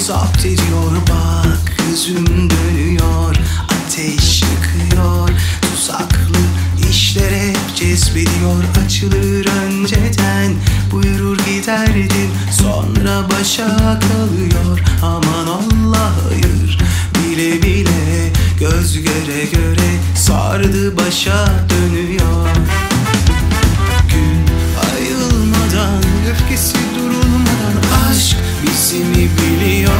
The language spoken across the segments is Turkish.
zapt ediyor. Bak Gözüm dönüyor ateş yakıyor. Tuzaklı işler hep cezbediyor. Açılır önceden buyurur giderdim Sonra başa kalıyor. Aman Allah hayır. Bile bile göz göre göre sardı başa dönüyor. Gün ayılmadan öfkesi mi biliyor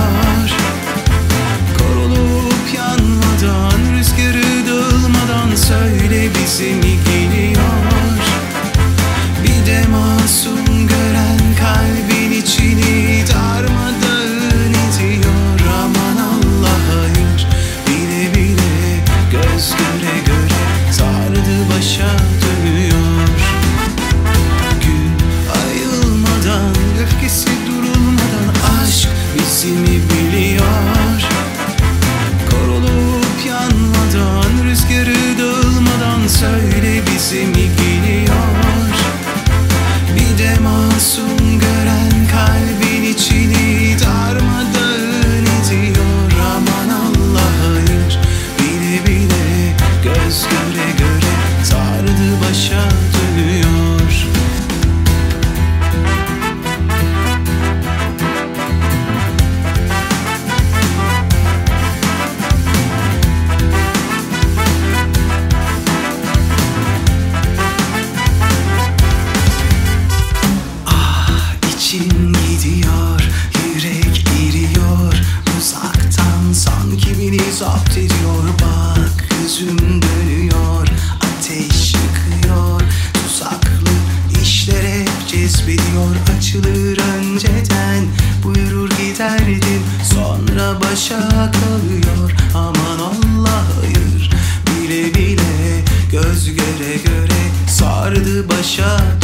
buyurur giderdim. Sonra başa kalıyor. Aman Allah hayır. Bile bile göz göre göre sardı başa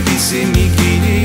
Gibisi mi gelir